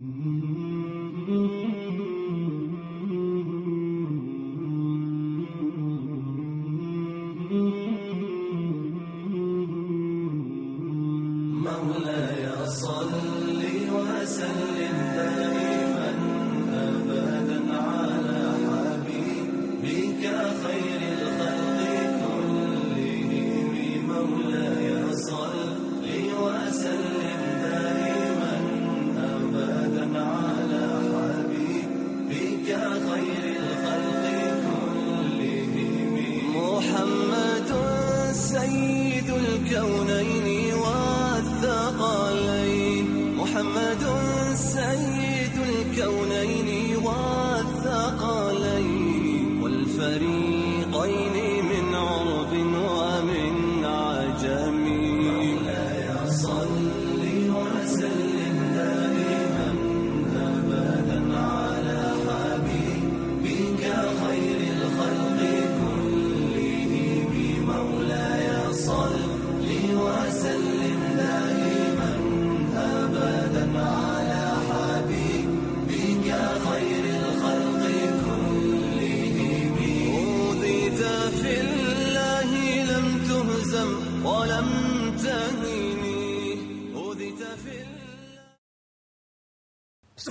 Mm-hmm.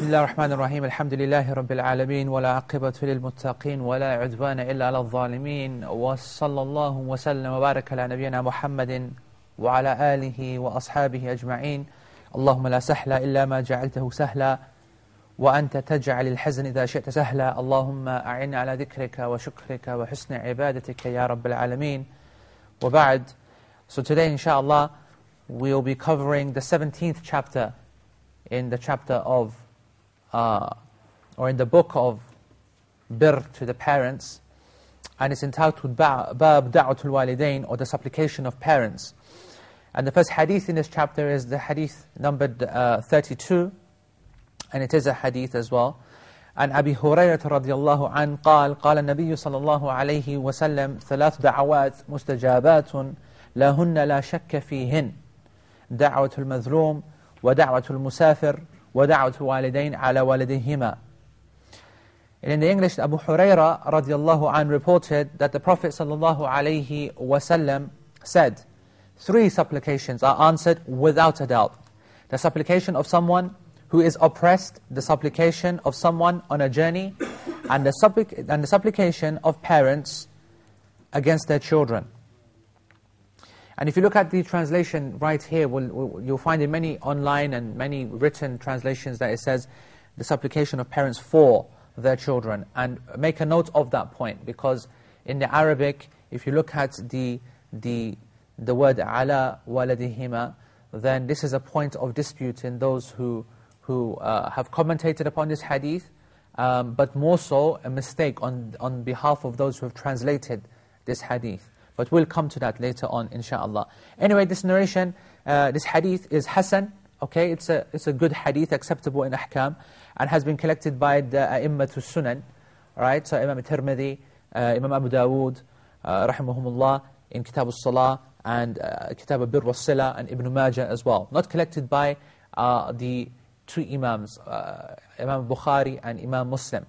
بسم الله الرحمن الرحيم الحمد لله رب العالمين ولا عقبة للمتقين ولا عدوان إلا على الظالمين وصلى الله وسلم وبارك على نبينا محمد وعلى آله وأصحابه أجمعين اللهم لا سهل إلا ما جعلته سهلا وأنت تجعل الحزن إذا شئت سهلا اللهم أعنا على ذكرك وشكرك وحسن عبادتك يا رب العالمين وبعد So today inshallah we'll be covering the 17th chapter in the chapter of uh, or in the book of bir to the parents and it's entitled Ba- Bab Da'watul Walidain or the supplication of parents and the first hadith in this chapter is the hadith numbered uh, 32 and it is a hadith as well عن أبي هريرة رضي الله عنه قال قال النبي صلى الله عليه وسلم ثلاث دعوات مستجابات لهن لا شك فيهن دعوة المظلوم ودعوة المسافر ودعوة الوالدين على والديهما And in the English, Abu Huraira radiallahu an reported that the Prophet sallallahu alayhi wasallam said, three supplications are answered without a doubt. The supplication of someone who is oppressed, the supplication of someone on a journey, and the, supplic and the supplication of parents against their children. And if you look at the translation right here, we'll, we'll, you'll find in many online and many written translations that it says the supplication of parents for their children. And make a note of that point, because in the Arabic, if you look at the, the, the word ala waladihima, then this is a point of dispute in those who, who uh, have commentated upon this hadith, um, but more so a mistake on, on behalf of those who have translated this hadith. But we'll come to that later on, inshaAllah. Anyway, this narration, uh, this hadith is Hasan, okay? It's a, it's a good hadith, acceptable in ahkam, and has been collected by the A'immatul Sunan, right? So Imam Tirmidhi, uh, Imam Abu Dawood, uh, rahimahumullah, in Kitab al-Salah, and uh, Kitab al-Bir wa and Ibn Majah as well. Not collected by uh, the two Imams, uh, Imam Bukhari and Imam Muslim,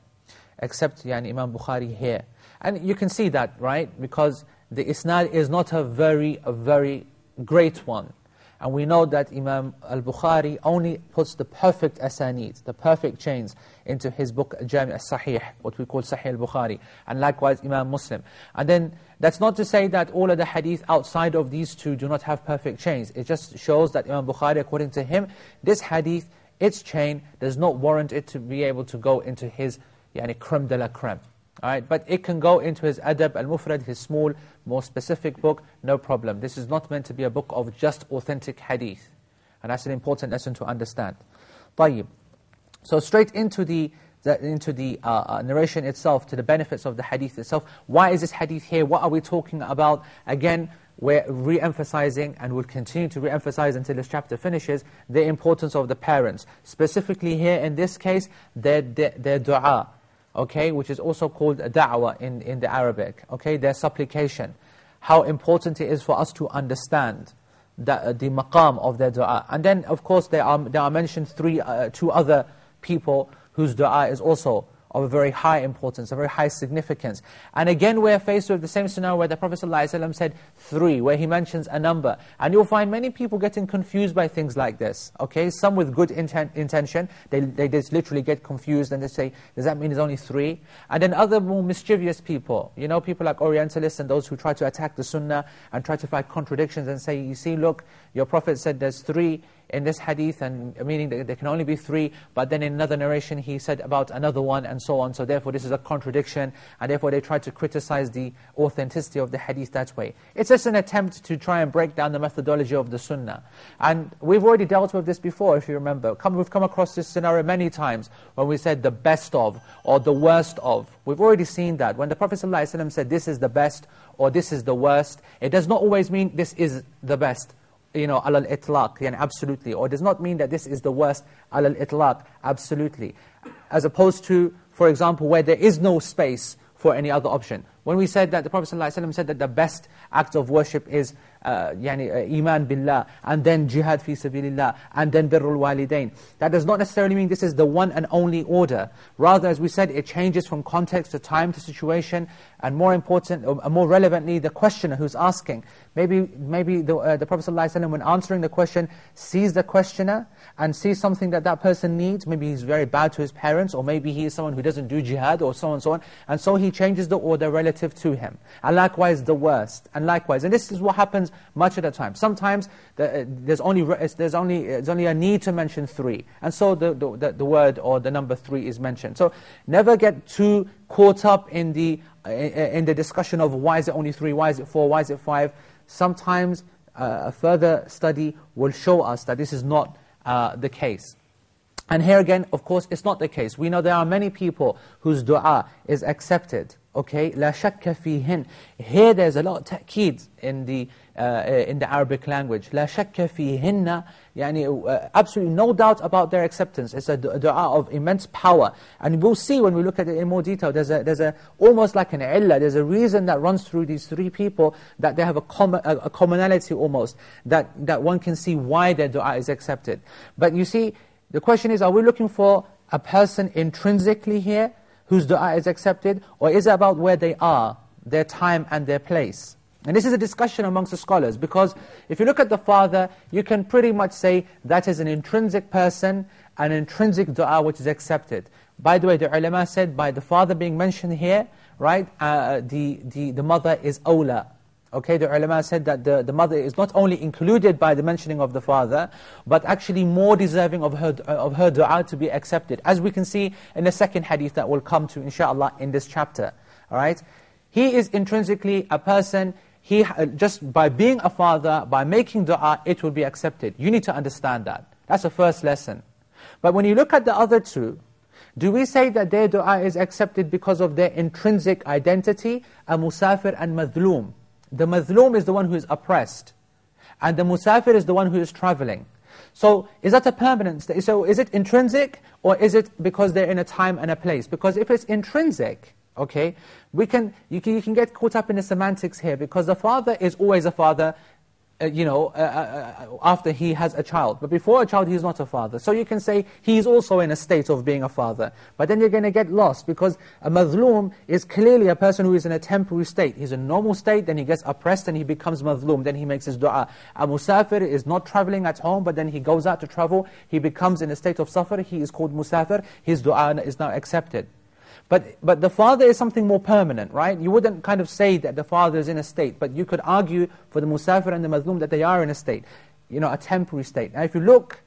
except yani, Imam Bukhari here. And you can see that, right? Because the isnad is not a very, a very great one. And we know that Imam al-Bukhari only puts the perfect asanid, the perfect chains, into his book Jami' al-Sahih, what we call Sahih al-Bukhari. And likewise Imam Muslim. And then, that's not to say that all of the hadith outside of these two do not have perfect chains. It just shows that Imam Bukhari, according to him, this hadith, its chain, does not warrant it to be able to go into his yani, creme de la creme. All right, but it can go into his Adab al-Mufrad, his small, more specific book, no problem. This is not meant to be a book of just authentic hadith. And that's an important lesson to understand. طيب. So straight into the, the into the uh, uh, narration itself, to the benefits of the hadith itself. Why is this hadith here? What are we talking about? Again, we're re-emphasizing, and will continue to re-emphasize until this chapter finishes, the importance of the parents. Specifically here, in this case, their, their, their dua okay, which is also called da'wah in, in the Arabic, okay, their supplication. How important it is for us to understand the, uh, the maqam of their dua. And then, of course, there are, there are mentioned three, uh, two other people whose dua is also of a very high importance, a very high significance. And again, we're faced with the same scenario where the Prophet ﷺ said three, where he mentions a number. And you'll find many people getting confused by things like this. Okay, Some with good inten intention, they, they just literally get confused and they say, does that mean there's only three? And then other more mischievous people, you know, people like Orientalists and those who try to attack the Sunnah and try to find contradictions and say, you see, look, your Prophet said there's three, in this hadith, and meaning that there can only be three, but then in another narration he said about another one, and so on. So therefore this is a contradiction, and therefore they try to criticize the authenticity of the hadith that way. It's just an attempt to try and break down the methodology of the sunnah. And we've already dealt with this before, if you remember. Come, we've come across this scenario many times, when we said the best of, or the worst of. We've already seen that. When the Prophet ﷺ said this is the best, or this is the worst, it does not always mean this is the best you know, al itlaq, yani absolutely. Or does not mean that this is the worst, al itlaq, absolutely. As opposed to, for example, where there is no space for any other option. When we said that the Prophet ﷺ said that the best act of worship is uh, yani, uh, iman billah, and then jihad fi sabilillah, and then birrul walidain. That does not necessarily mean this is the one and only order. Rather, as we said, it changes from context to time to situation, and more important, or more relevantly, the questioner who's asking. Maybe, maybe the, uh, the Prophet ﷺ, when answering the question, sees the questioner, and sees something that that person needs. Maybe he's very bad to his parents, or maybe he is someone who doesn't do jihad, or so on and so on. And so he changes the order relative to him. And likewise, the worst. And likewise. And this is what happens much of the time. Sometimes the, uh, there's, only, there's, only, there's only a need to mention three. And so the, the, the word or the number three is mentioned. So never get too caught up in the, uh, in the discussion of why is it only three, why is it four, why is it five. Sometimes uh, a further study will show us that this is not uh, the case. And here again, of course, it's not the case. We know there are many people whose dua is accepted. Okay, لا شك فيهن. Here there's a lot of ta'keed in the, uh, in the Arabic language. لا شك فيهن, يعني, uh, absolutely no doubt about their acceptance. It's a dua of immense power. And we'll see when we look at it in more detail, there's a, there's a almost like an illah, there's a reason that runs through these three people, that they have a, common, a, a commonality almost, that, that one can see why their dua is accepted. But you see, the question is, are we looking for a person intrinsically here, whose dua is accepted, or is it about where they are, their time and their place? And this is a discussion amongst the scholars, because if you look at the father, you can pretty much say that is an intrinsic person, an intrinsic dua which is accepted. By the way, the ulama said, by the father being mentioned here, right, uh, the, the, the mother is awla, Okay, the ulama said that the, the mother is not only included by the mentioning of the father, but actually more deserving of her, of her dua to be accepted. As we can see in the second hadith that we'll come to, inshallah, in this chapter. All right? He is intrinsically a person, he, uh, just by being a father, by making dua, it will be accepted. You need to understand that. That's the first lesson. But when you look at the other two, do we say that their dua is accepted because of their intrinsic identity, a musafir and madloom? The mazlum is the one who is oppressed. And the musafir is the one who is traveling. So is that a permanent state? So is it intrinsic or is it because they're in a time and a place? Because if it's intrinsic, okay, we can, you, can, you can get caught up in the semantics here because the father is always a father uh, you know, uh, uh, uh, after he has a child. But before a child, he's not a father. So you can say he's also in a state of being a father. But then you're going to get lost because a mazloom is clearly a person who is in a temporary state. He's in a normal state, then he gets oppressed and he becomes mazloom, then he makes his dua. A musafir is not traveling at home, but then he goes out to travel, he becomes in a state of safar, he is called musafir, his dua is now accepted. But, but the father is something more permanent, right? You wouldn't kind of say that the father is in a state, but you could argue for the musafir and the mazlum that they are in a state, you know, a temporary state. Now if you look,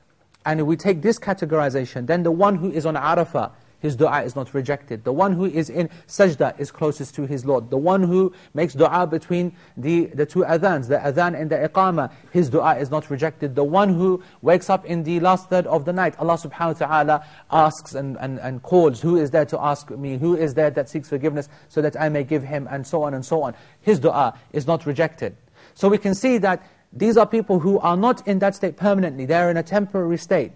and we take this categorization, then the one who is on Arafah, his dua is not rejected. The one who is in sajda is closest to his Lord. The one who makes dua between the, the two adhans, the adhan and the iqamah, his dua is not rejected. The one who wakes up in the last third of the night, Allah subhanahu wa ta'ala asks and, and, and calls, who is there to ask me, who is there that seeks forgiveness so that I may give him, and so on and so on. His dua is not rejected. So we can see that these are people who are not in that state permanently, they are in a temporary state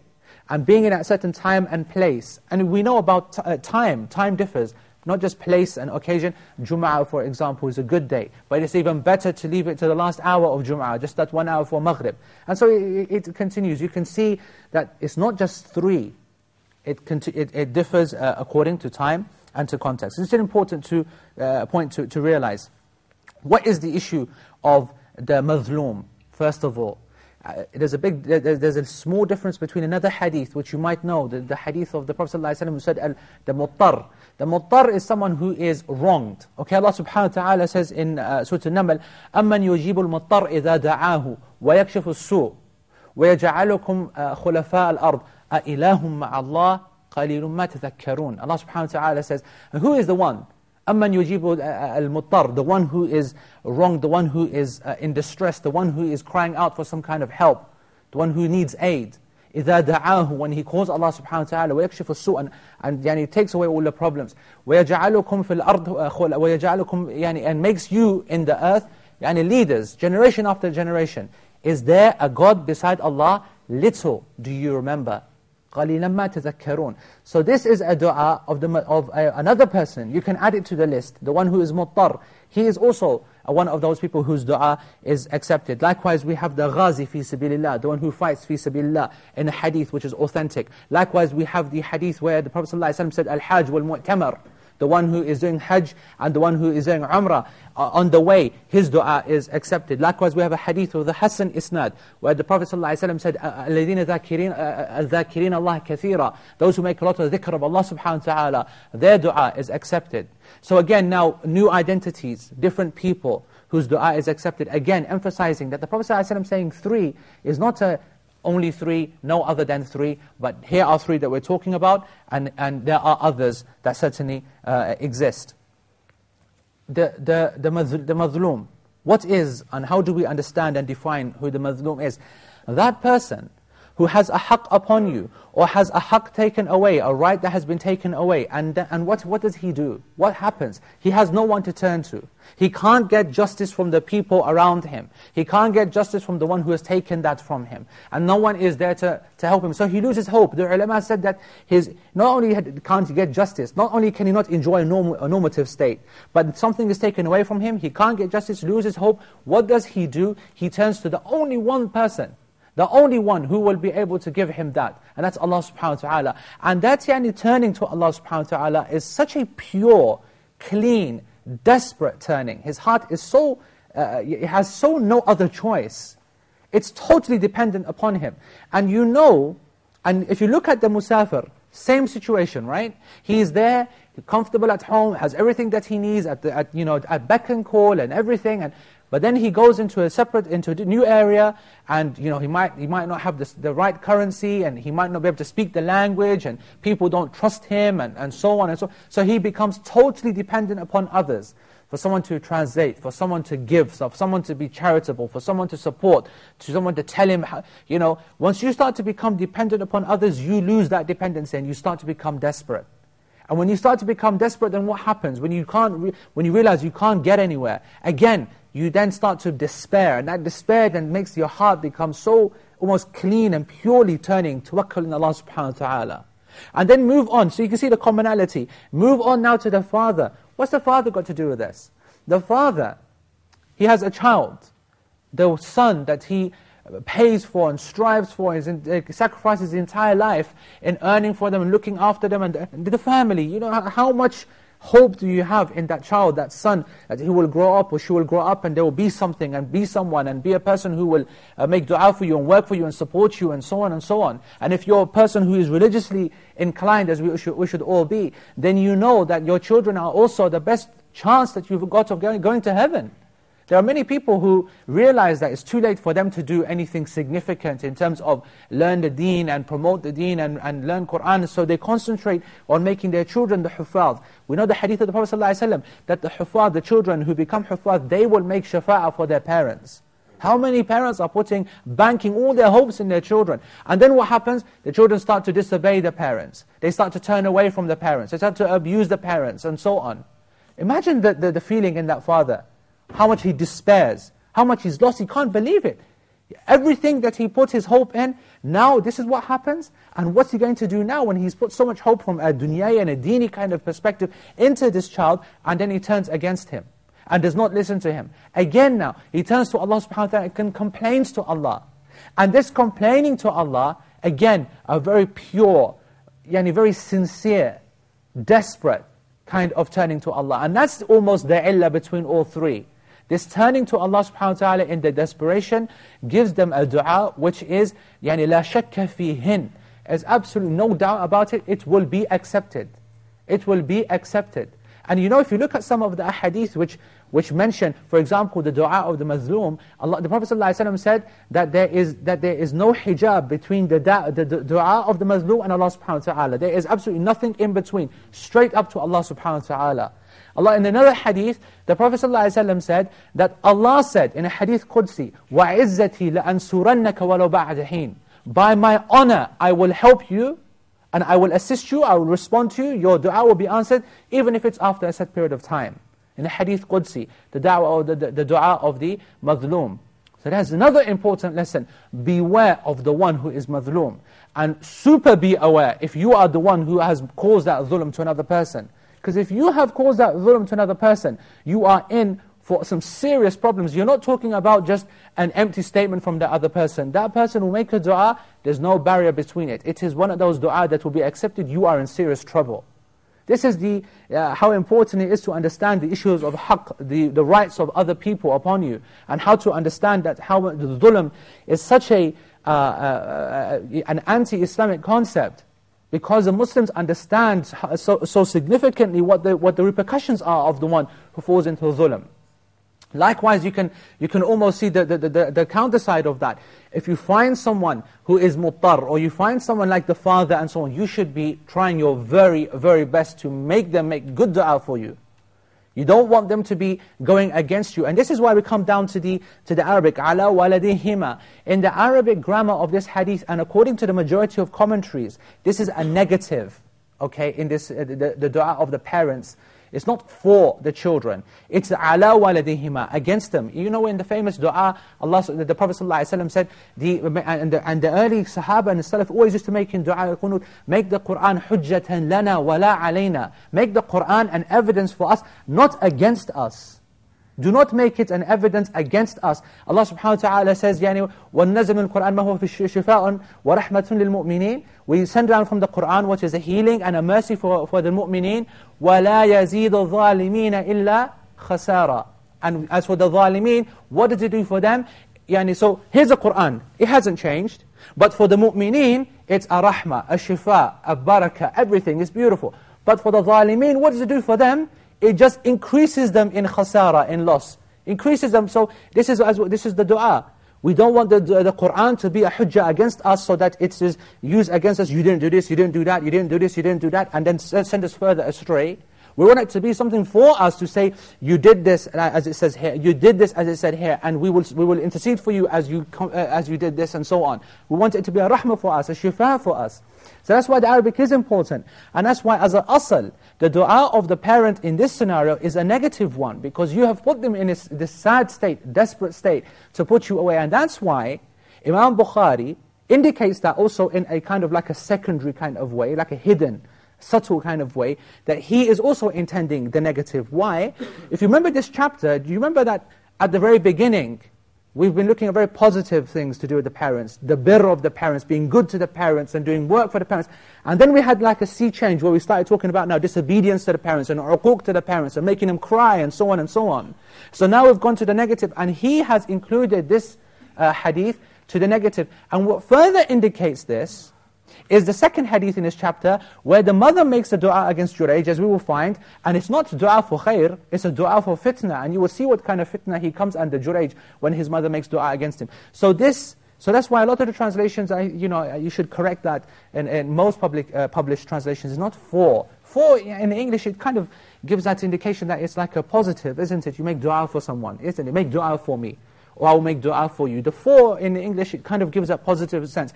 and being in a certain time and place. And we know about uh, time, time differs, not just place and occasion. Jum'ah, for example, is a good day, but it's even better to leave it to the last hour of Jum'ah, just that one hour for Maghrib. And so it, it continues. You can see that it's not just three, it, it, it differs uh, according to time and to context. It's an important to, uh, point to, to realize. What is the issue of the mazloom, first of all? Uh, there's a big, there's a small difference between another hadith, which you might know, the, the hadith of the Prophet ﷺ who said, the muttar. The muttar is someone who is wronged. Okay, Allah subhanahu wa ta'ala says in uh, Surah An-Naml, أَمَّنْ يُجِيبُ الْمُطَّرْ إِذَا دَعَاهُ وَيَكْشِفُ السُّوء وَيَجْعَلُكُمْ خُلَفَاءَ الْأَرْضِ أَإِلَهٌ مَعَ اللَّهِ قَلِيلٌ مَا تَذَكَّرُونَ Allah subhanahu wa ta'ala says, who is the one? أَمَّنْ يُجِيبُ الْمُطَّرْ The one who is wrong, the one who is uh, in distress, the one who is crying out for some kind of help, the one who needs aid. إِذَا دَعَاهُ When he calls Allah subhanahu wa ta'ala, وَيَكْشِفُ السُّوء And, and yani, takes away all the problems. وَيَجْعَلُكُمْ فِي الْأَرْضِ وَيَجْعَلُكُمْ yani, And makes you in the earth, yani, leaders, generation after generation. Is there a God beside Allah? Little do you remember. قَلِيلًا مَا تَذَكَّرُونَ So this is a dua of, the, of uh, another person. You can add it to the list. The one who is muttar. He is also uh, one of those people whose dua is accepted. Likewise, we have the ghazi fi sabilillah, the one who fights fi sabilillah in a hadith which is authentic. Likewise, we have the hadith where the Prophet ﷺ said, Al-Hajj wal-Mu'tamar the one who is doing Hajj and the one who is doing Umrah, uh, on the way, his dua is accepted. Likewise, we have a hadith of the Hasan Isnad, where the Prophet ﷺ said, الَّذِينَ ذَاكِرِينَ اللَّهَ كَثِيرًا Those who make a lot of dhikr of Allah subhanahu wa ta'ala, their dua is accepted. So again, now, new identities, different people, whose dua is accepted. Again, emphasizing that the Prophet ﷺ saying three is not a only three, no other than three, but here are three that we're talking about, and, and there are others that certainly uh, exist. The, the, the, the mazloom, what is and how do we understand and define who the mazloom is? That person who has a haqq upon you, or has a haqq taken away, a right that has been taken away, and, and what, what does he do? What happens? He has no one to turn to. He can't get justice from the people around him. He can't get justice from the one who has taken that from him. And no one is there to, to help him. So he loses hope. The ulama said that his, not only can't he get justice, not only can he not enjoy a, norm, a normative state, but something is taken away from him, he can't get justice, loses hope. What does he do? He turns to the only one person the only one who will be able to give him that. And that's Allah subhanahu wa ta'ala. And that yani turning to Allah subhanahu wa ta'ala is such a pure, clean, desperate turning. His heart is so, uh, it has so no other choice. It's totally dependent upon him. And you know, and if you look at the musafir, same situation, right? He's there, comfortable at home, has everything that he needs at, the, at, you know, at beck and call and everything. And but then he goes into a separate, into a new area, and you know he might he might not have this, the right currency, and he might not be able to speak the language, and people don't trust him, and, and so on and so. So he becomes totally dependent upon others for someone to translate, for someone to give, for someone to be charitable, for someone to support, to someone to tell him, how, you know, once you start to become dependent upon others, you lose that dependency and you start to become desperate. And when you start to become desperate, then what happens? When you, can't when you realize you can't get anywhere, again, you then start to despair. And that despair then makes your heart become so almost clean and purely turning, tawakkul in Allah subhanahu wa ta'ala. And then move on, so you can see the commonality. Move on now to the father. What's the father got to do with this? The father, he has a child. The son that he pays for and strives for, and uh, sacrifices his entire life in earning for them and looking after them and the family. You know, how much hope do you have in that child, that son, that he will grow up or she will grow up and there will be something and be someone and be a person who will uh, make dua for you and work for you and support you and so on and so on. And if you're a person who is religiously inclined, as we should, we should all be, then you know that your children are also the best chance that you've got of going, going to heaven. There are many people who realize that it's too late for them to do anything significant in terms of learn the deen and promote the deen and, and learn Qur'an, so they concentrate on making their children the huffaz. We know the hadith of the Prophet ﷺ, that the huffaz, the children who become huffaz, they will make shafa'ah for their parents. How many parents are putting, banking all their hopes in their children? And then what happens? The children start to disobey the parents. They start to turn away from the parents. They start to abuse the parents and so on. Imagine the, the, the feeling in that father how much he despairs, how much he's lost, he can't believe it. Everything that he put his hope in, now this is what happens, and what's he going to do now when he's put so much hope from a dunya and a dini kind of perspective into this child, and then he turns against him, and does not listen to him. Again now, he turns to Allah subhanahu wa ta'ala and complains to Allah. And this complaining to Allah, again, a very pure, yani very sincere, desperate kind of turning to Allah. And that's almost the illah between all three. This turning to Allah subhanahu wa ta'ala in the desperation gives them a dua which is يعني لا شك فيهن. There's absolutely no doubt about it, it will be accepted. It will be accepted. And you know, if you look at some of the ahadith which, which mention, for example, the dua of the mazlum, Allah, the Prophet ﷺ said that there, is, that there is no hijab between the, da, the, the dua of the mazlum and Allah subhanahu wa ta'ala. There is absolutely nothing in between, straight up to Allah subhanahu wa ta'ala. Allah, in another hadith, the Prophet ﷺ said that Allah said in a hadith Qudsi, وَعِزَّتِي لَأَنْسُرَنَّكَ وَلَوْ بَعْدَ حِينَ By my honor, I will help you, and I will assist you, I will respond to you, your dua will be answered, even if it's after a set period of time. In the hadith Qudsi, the, dua, the, the, the dua of the madlum. So that's another important lesson. Beware of the one who is madlum. And super be aware if you are the one who has caused that dhulm to another person. Because if you have caused that dhulm to another person, you are in for some serious problems. You're not talking about just an empty statement from the other person. That person will make a dua, there's no barrier between it. It is one of those dua that will be accepted, you are in serious trouble. This is the, uh, how important it is to understand the issues of haqq, the, the rights of other people upon you, and how to understand that how the dhulm is such a, uh, uh, uh an anti-Islamic concept because the Muslims understand so, so significantly what the, what the repercussions are of the one who falls into dhulm. Likewise, you can, you can almost see the, the, the, the counter side of that. If you find someone who is muttar, or you find someone like the father and so on, you should be trying your very, very best to make them make good dua for you. You don't want them to be going against you. And this is why we come down to the, to the Arabic, ala waladihima. In the Arabic grammar of this hadith, and according to the majority of commentaries, this is a negative, okay, in this, uh, the, the dua of the parents. It's not for the children. It's ala waladihima, against them. You know in the famous dua, Allah, the Prophet ﷺ said, the, and, the, and the early Sahaba and the Salaf always used to make in dua qunut, make the Qur'an hujjatan lana wala alayna. Make the Qur'an an evidence for us, not against us. Do not make it an evidence against us. Allah subhanahu wa ta'ala says, يعني, وَالنَّزَمِ الْقُرْآنِ مَا هُوَ فِي شِفَاءٌ وَرَحْمَةٌ لِلْمُؤْمِنِينَ We send down from the Qur'an what is a healing and a mercy for, for the mu'mineen. وَلَا يَزِيدُ الظَّالِمِينَ إِلَّا خَسَارًا And as for the ظالمين, what does it do for them? Yani, so here's the Qur'an. It hasn't changed. But for the mu'mineen, it's a rahmah, a shifa, a barakah, everything is beautiful. But for the ظالمين, what does it do for them? It just increases them in khasara, in loss. Increases them. So this is, this is the dua. We don't want the, the Qur'an to be a hujjah against us so that it is used against us. You didn't do this, you didn't do that, you didn't do this, you didn't do that, and then send us further astray. We want it to be something for us to say, you did this, as it says here, you did this as it said here, and we will, we will intercede for you as you, uh, as you did this, and so on. We want it to be a rahmah for us, a shifa for us. So that's why the Arabic is important. And that's why as an asal, the dua of the parent in this scenario is a negative one, because you have put them in this, this sad state, desperate state, to put you away. And that's why Imam Bukhari indicates that also in a kind of like a secondary kind of way, like a hidden, subtle kind of way, that he is also intending the negative. Why? If you remember this chapter, do you remember that at the very beginning, We've been looking at very positive things to do with the parents, the birr of the parents, being good to the parents and doing work for the parents. And then we had like a sea change where we started talking about now disobedience to the parents and uquq to the parents and making them cry and so on and so on. So now we've gone to the negative and he has included this uh, hadith to the negative. And what further indicates this is the second hadith in this chapter where the mother makes a dua against Jurayj, as we will find, and it's not dua for khair, it's a dua for fitna, and you will see what kind of fitna he comes under Jurayj when his mother makes dua against him. So this, so that's why a lot of the translations, I, you know, you should correct that, and, and most public, uh, published translations is not for. For, in English, it kind of gives that indication that it's like a positive, isn't it? You make dua for someone, isn't it? Make dua for me, or I will make dua for you. The for in English, it kind of gives that positive sense.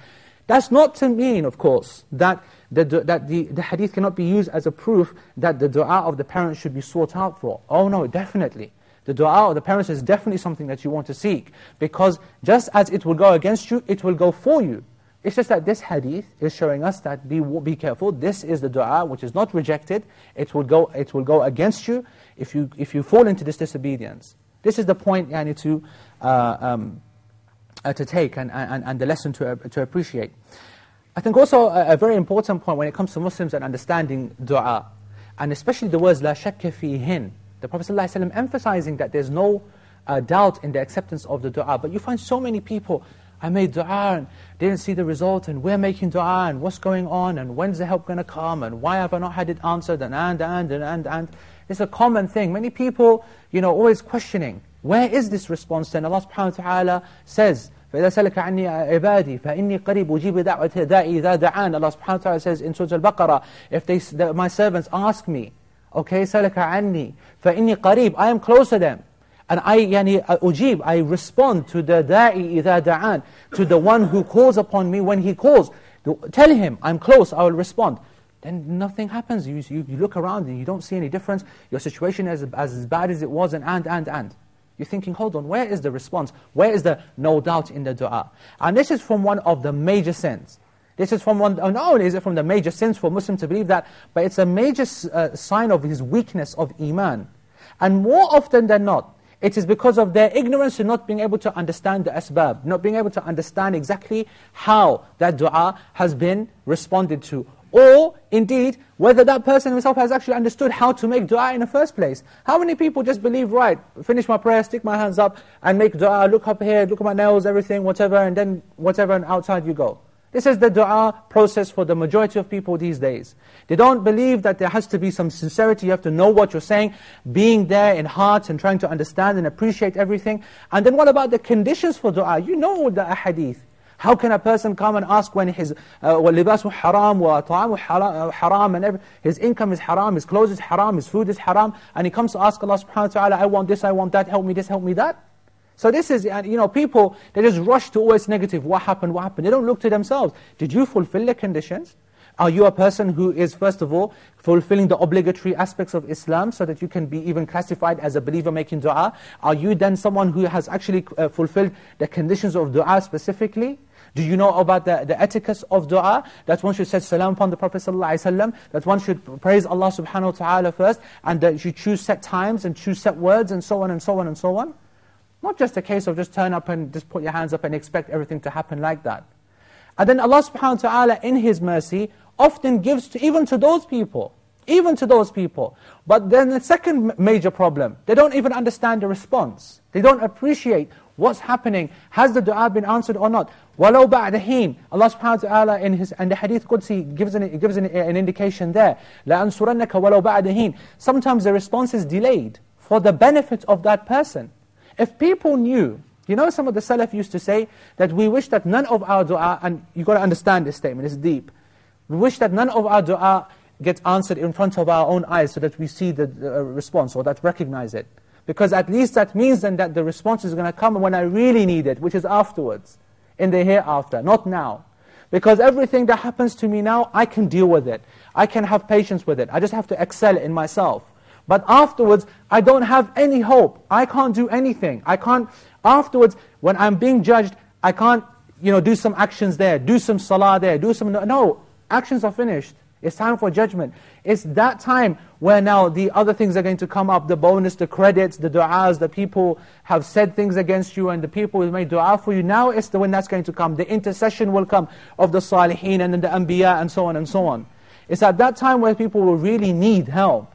That's not to mean, of course, that, the, that the, the hadith cannot be used as a proof that the dua of the parents should be sought out for. Oh no, definitely. The dua of the parents is definitely something that you want to seek. Because just as it will go against you, it will go for you. It's just that this hadith is showing us that be, be careful. This is the dua which is not rejected. It will go, it will go against you if you, if you fall into this disobedience. This is the point yani, to... Uh, um, uh, to take and, and, and the lesson to, uh, to appreciate. I think also a, a, very important point when it comes to Muslims and understanding dua, and especially the words la shakka fihin. The Prophet ﷺ emphasizing that there's no uh, doubt in the acceptance of the dua. But you find so many people, I made dua and didn't see the result, and we're making dua, and what's going on, and when's the help going to come, and why have I not had it answered, and and, and, and, and, and. It's a common thing. Many people, you know, always questioning, where is this response? And Allah subhanahu wa ta'ala says, فإذا سلك عني عبادي فإني قريب أجيب دعوة داعي إذا دعان Allah subhanahu wa ta'ala says in Surah Al-Baqarah if they, the, my servants ask me okay سلك عني فإني قريب I am close to them and I يعني أجيب I respond to the da'i إذا دعان to the one who calls upon me when he calls tell him I'm close I will respond then nothing happens you, you, you look around and you don't see any difference your situation is as bad as it was and and and and you're thinking, hold on, where is the response? Where is the no doubt in the dua? And this is from one of the major sins. This is from one, not only is it from the major sins for Muslim to believe that, but it's a major uh, sign of his weakness of iman. And more often than not, it is because of their ignorance and not being able to understand the asbab, not being able to understand exactly how that dua has been responded to, or, indeed, whether that person himself has actually understood how to make dua in the first place. How many people just believe, right, finish my prayer, stick my hands up, and make dua, look up here, look at my nails, everything, whatever, and then whatever, and outside you go. This is the dua process for the majority of people these days. They don't believe that there has to be some sincerity, you have to know what you're saying, being there in heart and trying to understand and appreciate everything. And then what about the conditions for dua? You know the hadith. How can a person come and ask when his وَلِبَاسُ haram وَطَعَامُ haram and every, his income is haram, his clothes is haram, his food is haram, and he comes to ask Allah subhanahu wa ta'ala, I want this, I want that, help me this, help me that. So this is, you know, people, they just rush to always negative, what happened, what happened. They don't look to themselves. Did you fulfill the conditions? Are you a person who is, first of all, fulfilling the obligatory aspects of Islam so that you can be even classified as a believer making dua? Are you then someone who has actually uh, fulfilled the conditions of dua specifically? Do you know about the, the etiquette of dua? That one should say salam upon the Prophet ﷺ, that one should praise Allah subhanahu wa ta'ala first, and that you choose set times and choose set words and so on and so on and so on. Not just a case of just turn up and just put your hands up and expect everything to happen like that. And then Allah subhanahu wa ta'ala in His mercy often gives to even to those people, even to those people. But then the second major problem, they don't even understand the response. They don't appreciate what's happening. Has the dua been answered or not? وَلَوْ بَعْدَ حِينَ Allah subhanahu wa ta'ala in, his, in the hadith Qudsi gives an, gives an, an indication there. لَأَنْصُرَنَّكَ وَلَوْ بَعْدَ حِينَ Sometimes the response is delayed for the benefit of that person. If people knew, you know some of the Salaf used to say that we wish that none of our dua, and you've got to understand this statement, it's deep. We wish that none of our dua gets answered in front of our own eyes so that we see the, the response or that recognize it. Because at least that means then that the response is going to come when I really need it, which is afterwards in the hereafter, not now. Because everything that happens to me now, I can deal with it. I can have patience with it. I just have to excel in myself. But afterwards, I don't have any hope. I can't do anything. I can't, afterwards, when I'm being judged, I can't, you know, do some actions there, do some salah there, do some, no, actions are finished. It's time for judgment. It's that time where now the other things are going to come up, the bonus, the credits, the du'as, the people have said things against you and the people who made du'a for you. Now it's the when that's going to come. The intercession will come of the salihin and then the anbiya and so on and so on. It's at that time where people will really need help.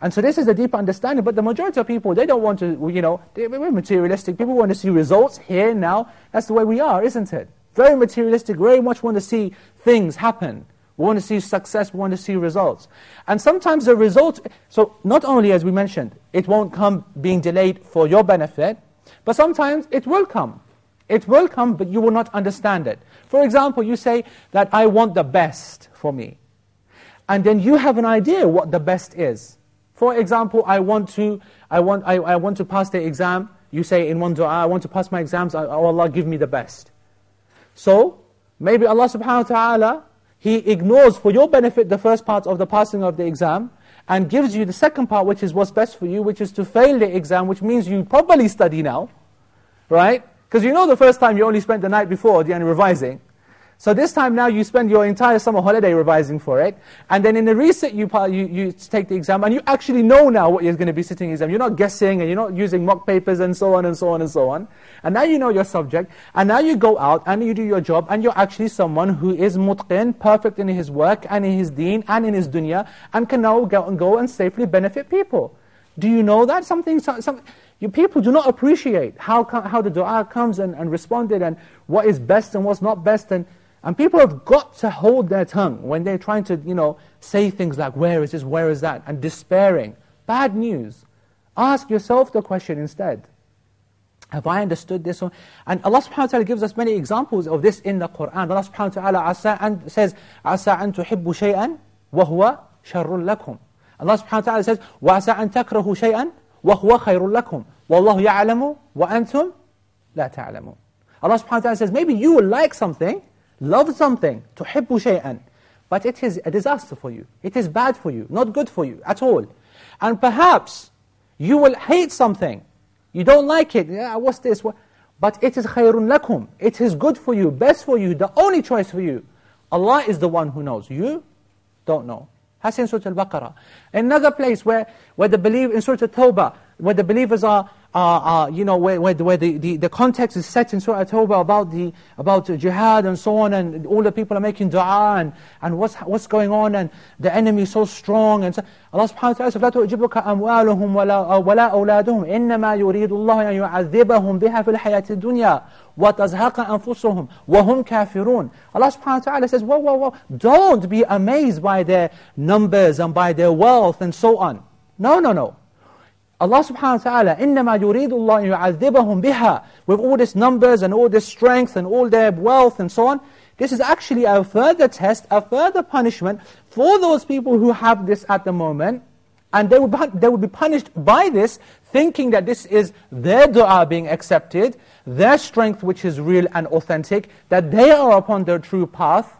And so this is a deep understanding, but the majority of people, they don't want to, you know, we're materialistic. People want to see results here, now. That's the way we are, isn't it? Very materialistic, very much want to see things happen. We want to see success, we want to see results. And sometimes the result, so not only as we mentioned, it won't come being delayed for your benefit, but sometimes it will come. It will come, but you will not understand it. For example, you say that I want the best for me. And then you have an idea what the best is. For example, I want to, I want, I, I want to pass the exam. You say in one dua, I want to pass my exams, oh Allah, give me the best. So, maybe Allah subhanahu wa ta'ala he ignores for your benefit the first part of the passing of the exam and gives you the second part which is what's best for you, which is to fail the exam, which means you probably study now, right? Because you know the first time you only spent the night before the and revising. So this time now you spend your entire summer holiday revising for it, and then in the reset you, you, you take the exam, and you actually know now what you're going to be sitting exam. You're not guessing, and you're not using mock papers, and so on, and so on, and so on. And now you know your subject, and now you go out, and you do your job, and you're actually someone who is mutqin, perfect in his work, and in his deen, and in his dunya, and can now go and, go and safely benefit people. Do you know that? Something, some, you people do not appreciate how, how the dua comes and, and responded, and what is best and what's not best, and and people have got to hold their tongue when they're trying to, you know, say things like, where is this, where is that, and despairing. Bad news. Ask yourself the question instead. Have I understood this? And Allah subhanahu wa ta'ala gives us many examples of this in the Qur'an. Allah subhanahu wa ta'ala asa and says, عَسَىٰ أَن تُحِبُّ شَيْئًا وَهُوَ شَرٌّ لَكُمْ Allah subhanahu wa ta'ala says, وَعَسَىٰ أَن تَكْرَهُ شَيْئًا وَهُوَ خَيْرٌ لَكُمْ وَاللَّهُ يَعْلَمُ وَأَنْتُمْ لَا تَعْلَمُونَ Allah subhanahu wa ta'ala says, maybe you will like something, love something, تحب شيئا, but it is a disaster for you. It is bad for you, not good for you at all. And perhaps you will hate something. You don't like it. Yeah, what's this? But it is خَيْرٌ لَكُمْ. It is good for you, best for you, the only choice for you. Allah is the one who knows. You don't know. That's in Surah Al-Baqarah. Another place where, where the believe in Surah Al-Tawbah, where the believers are uh, uh, you know, where, where, where the, the, the, context is set in Surah At-Tawbah about, the, about jihad and so on, and all the people are making dua, and, and what's, what's going on, and the enemy is so strong, and so, Allah subhanahu wa ta'ala says, لَا تُعْجِبُكَ أَمْوَالُهُمْ وَلَا, وَلَا أَوْلَادُهُمْ إِنَّمَا يُرِيدُ اللَّهُ أَن يُعَذِّبَهُمْ بِهَا فِي الْحَيَاةِ الدُّنْيَا وَتَزْهَقَ أَنفُسُهُمْ وَهُمْ كَافِرُونَ Allah subhanahu wa ta'ala says, whoa, whoa, whoa, don't be amazed by their numbers and by their wealth and so on. No, no, no. Allah subhanahu wa ta'ala, إِنَّمَا يُرِيدُ اللَّهُ يُعَذِّبَهُمْ بِهَا With all these numbers and all this strength and all their wealth and so on, this is actually a further test, a further punishment for those people who have this at the moment, and they will, they will be punished by this, thinking that this is their dua being accepted, their strength which is real and authentic, that they are upon their true path,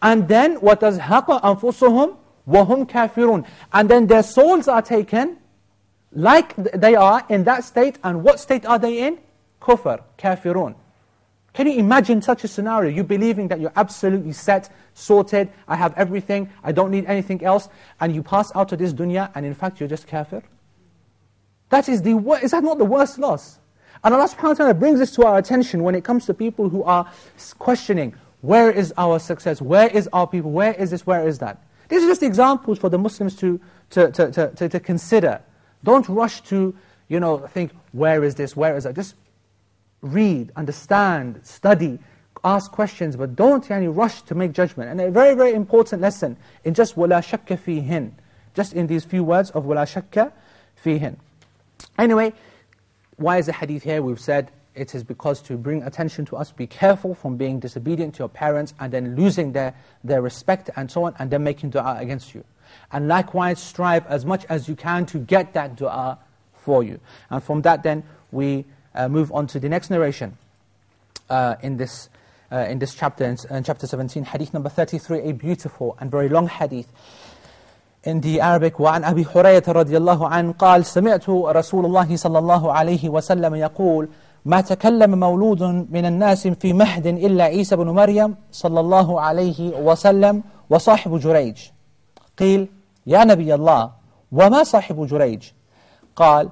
and then وَتَزْهَقَ أَنفُسُهُمْ وَهُمْ كَافِرُونَ And then their souls are taken, like they are in that state, and what state are they in? Kufr, kafirun. Can you imagine such a scenario? You believing that you're absolutely set, sorted, I have everything, I don't need anything else, and you pass out of this dunya, and in fact you're just kafir? That is the is that not the worst loss? And Allah subhanahu wa ta'ala brings this to our attention when it comes to people who are questioning, where is our success? Where is our people? Where is this? Where is that? These are just examples for the Muslims to, to, to, to, to consider. Don't rush to, you know, think, where is this, where is that? Just read, understand, study, ask questions, but don't yani, rush to make judgment. And a very, very important lesson in just وَلَا شَكَّ فِيهِنْ Just in these few words of وَلَا شَكَّ فِيهِنْ Anyway, why is the hadith here? We've said it is because to bring attention to us, be careful from being disobedient to your parents and then losing their, their respect and so on, and then making dua against you. And likewise, strive as much as you can to get that dua for you. And from that then, we uh, move on to the next narration uh, in this uh, in this chapter, in, in, chapter 17, hadith number 33, a beautiful and very long hadith. In the Arabic, وعن أبي حرية رضي الله عنه قال سمعت رسول الله صلى الله عليه وسلم يقول ما تكلم مولود من الناس في مهد إلا عيسى بن مريم صلى الله عليه وسلم وصاحب جريج. قيل يا نبي الله وما صاحب جريج؟ قال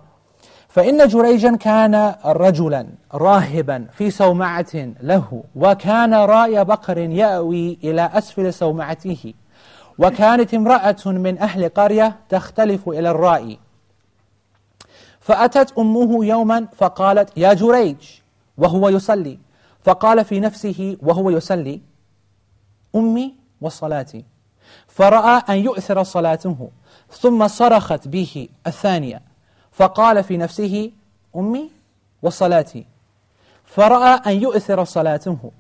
فإن جريجا كان رجلا راهبا في سومعة له وكان رأي بقر يأوي إلى أسفل سومعته وكانت امرأة من أهل قرية تختلف إلى الرأي. فأتت أمه يوما فقالت يا جريج. وهو يصلي. فقال في نفسه وهو يصلي أمي وصلاتي. فرأى أن يؤثر صلاته ثم صرخت به الثانية. فقال في نفسه أمي وصلاتي. فرأى أن يؤثر صلاته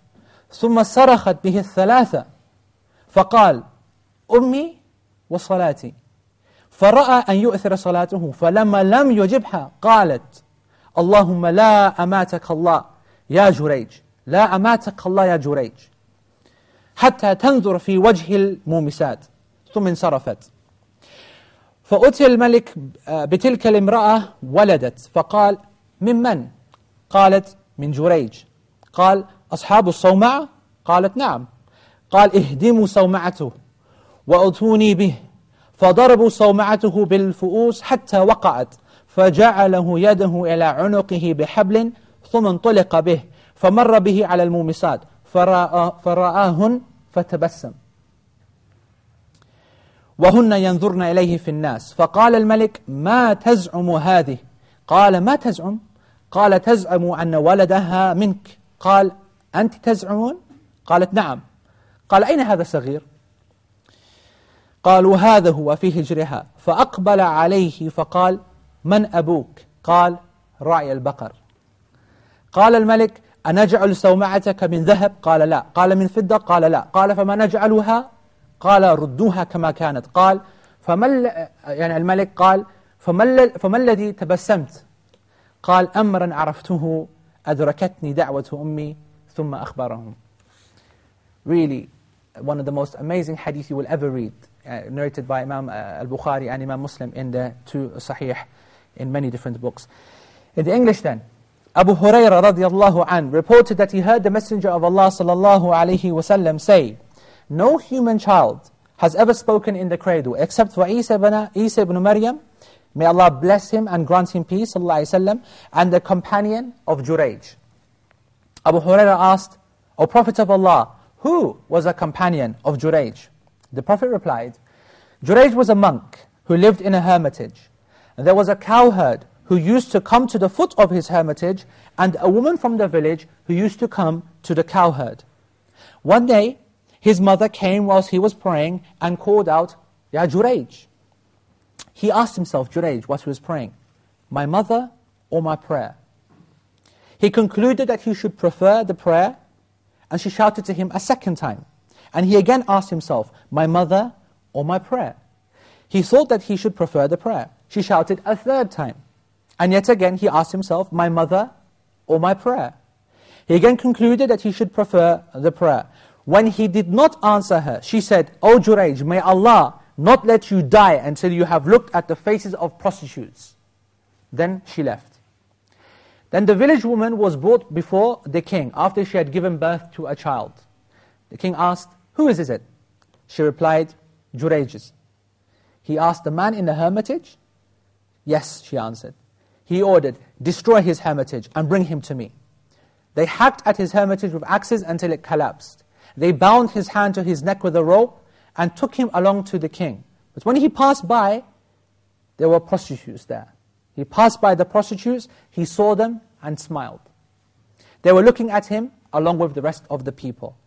ثم صرخت به الثلاثة. فقال أمي وصلاتي. فرأى أن يؤثر صلاته فلما لم يجبها قالت اللهم لا أماتك الله يا جريج لا أماتك الله يا جريج حتى تنظر في وجه المومسات. ثم انصرفت. فأتي الملك بتلك الامرأة ولدت فقال من من؟ قالت من جريج. قال أصحاب الصومعة؟ قالت نعم. قال اهدموا صومعته وأتوني به. فضربوا صومعته بالفؤوس حتى وقعت فجعله يده إلى عنقه بحبل ثم انطلق به فمر به على المومسات فرآهن فتبسم. وهن ينظرن إليه في الناس فقال الملك ما تزعم هذه؟ قال ما تزعم؟ قال تزعم أن ولدها منك. قال أنت تزعمون؟ قالت نعم. قال أين هذا الصغير؟ قالوا هذا هو في هجرها. فأقبل عليه فقال من أبوك؟ قال راعي البقر. قال الملك أنجعل سومعتك من ذهب؟ قال لا. قال من فضة؟ قال لا. قال فما نجعلها؟ قال ردوها كما كانت. قال فما يعني الملك قال فما, فما الذي تبسمت؟ قال أمرا عرفته أدركتني دعوة أمي ثم أخبرهم. Really one of the most amazing hadith you will ever read. Uh, narrated by Imam uh, al-Bukhari and Imam Muslim in the two Sahih, in many different books. In the English then, Abu Huraira radiallahu an reported that he heard the Messenger of Allah sallallahu alayhi wasallam say, No human child has ever spoken in the cradle except for Isa ibn, Isa ibn Maryam, may Allah bless him and grant him peace, sallallahu alayhi wasallam, and the companion of Jurayj. Abu Huraira asked, O Prophet of Allah, who was a companion of Jurayj? The Prophet replied, Jurayj was a monk who lived in a hermitage. And there was a cowherd who used to come to the foot of his hermitage, and a woman from the village who used to come to the cowherd. One day, his mother came whilst he was praying and called out, Ya Jurayj. He asked himself, Jurayj, what he was praying, my mother or my prayer? He concluded that he should prefer the prayer, and she shouted to him a second time. And he again asked himself, my mother or my prayer? He thought that he should prefer the prayer. She shouted a third time. And yet again he asked himself, my mother or my prayer? He again concluded that he should prefer the prayer. When he did not answer her, she said, O Jurayj, may Allah not let you die until you have looked at the faces of prostitutes. Then she left. Then the village woman was brought before the king after she had given birth to a child. The king asked, who is it? She replied, Jurayj's. He asked the man in the hermitage? Yes, she answered. He ordered, destroy his hermitage and bring him to me. They hacked at his hermitage with axes until it collapsed. They bound his hand to his neck with a rope and took him along to the king. But when he passed by, there were prostitutes there. He passed by the prostitutes, he saw them and smiled. They were looking at him along with the rest of the people.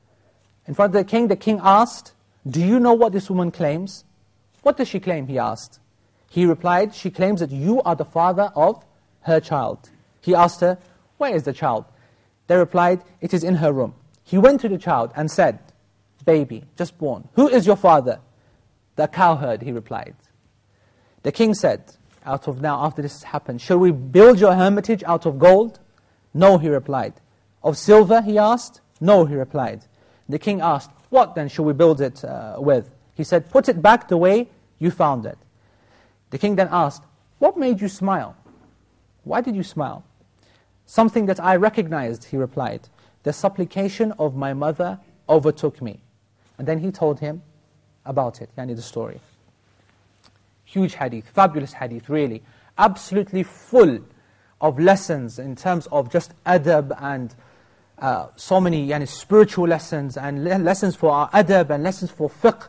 In front of the king, the king asked, Do you know what this woman claims? What does she claim, he asked. He replied, She claims that you are the father of her child. He asked her, Where is the child? They replied, It is in her room. He went to the child and said, baby, just born. Who is your father? The cowherd, he replied. The king said, out of now, after this has happened, shall we build your hermitage out of gold? No, he replied. Of silver, he asked? No, he replied. The king asked, what then shall we build it uh, with? He said, put it back the way you found it. The king then asked, what made you smile? Why did you smile? Something that I recognized, he replied. The supplication of my mother overtook me. And then he told him about it, yani the story. Huge hadith, fabulous hadith, really. Absolutely full of lessons in terms of just adab and uh, so many yani, spiritual lessons and le lessons for our adab and lessons for fiqh.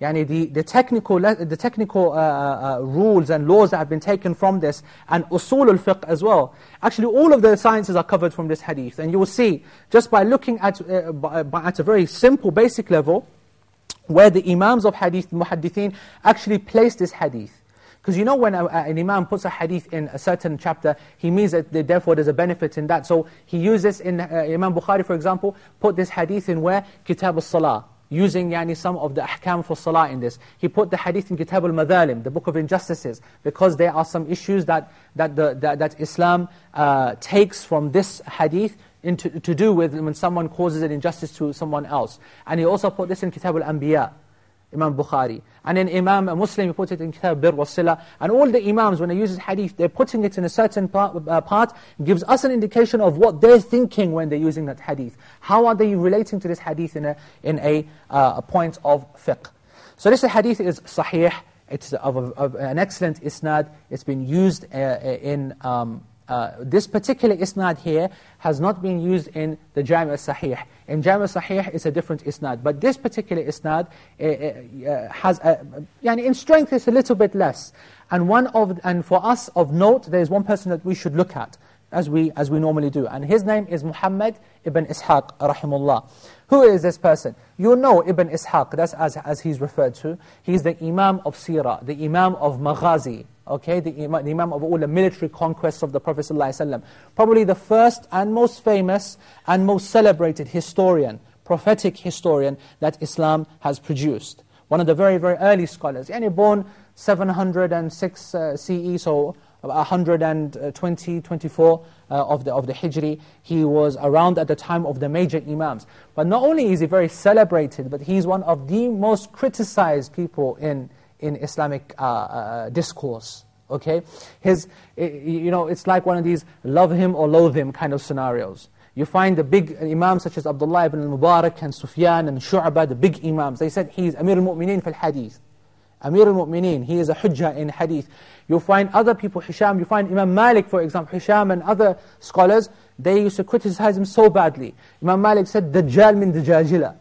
Yani the, the technical, the technical uh, uh, uh, rules and laws that have been taken from this, and usul al-fiqh as well. Actually, all of the sciences are covered from this hadith. And you will see, just by looking at, uh, by, by, at a very simple, basic level, where the imams of hadith, muhaddithin, actually place this hadith. Because you know when a, an imam puts a hadith in a certain chapter, he means that therefore there's a benefit in that. So he uses in, uh, Imam Bukhari for example, put this hadith in where? Kitab al-Salah using yani, some of the ahkam for salah in this. He put the hadith in Kitab al-Madhalim, the book of injustices, because there are some issues that, that, the, that, that Islam uh, takes from this hadith into, to do with when someone causes an injustice to someone else. And he also put this in Kitab al-Anbiya, Imam Bukhari. And then Imam Muslim, put it in Kitab Bir Wasila. And all the Imams, when they use this hadith, they're putting it in a certain part, uh, part, gives us an indication of what they're thinking when they're using that hadith. How are they relating to this hadith in a, in a, uh, a point of fiqh. So this hadith is sahih, it's of, of, of an excellent isnad, it's been used uh, in... Um, uh, this particular isnad here has not been used in the Jami' al-Sahih. In Jami' al-Sahih, it's a different isnad. But this particular isnad uh, uh, has, a, yani in strength, it's a little bit less. And, one of, and for us of note, there is one person that we should look at, as we, as we normally do. And his name is Muhammad ibn Ishaq, rahimullah. Who is this person? You know Ibn Ishaq, that's as, as he's referred to. He's the Imam of Sirah, the Imam of Maghazi, okay, the imam, the imam, of all the military conquests of the Prophet ﷺ. Probably the first and most famous and most celebrated historian, prophetic historian that Islam has produced. One of the very, very early scholars. And born 706 uh, CE, so 120, 24 uh, of, the, of the Hijri. He was around at the time of the major Imams. But not only is he very celebrated, but he's one of the most criticized people in in Islamic uh, uh, discourse. Okay, his, you know, it's like one of these love him or loathe him kind of scenarios. You find the big imams such as Abdullah ibn al-Mubarak and Sufyan and Shu'bah, the big imams. They said he's Amir al-Mu'mineen fil hadith. Amir al-Mu'mineen, he is a hujjah in hadith. You find other people, Hisham, you find Imam Malik for example, Hisham and other scholars, they used to criticize him so badly. Imam Malik said, Dajjal min Dajajila.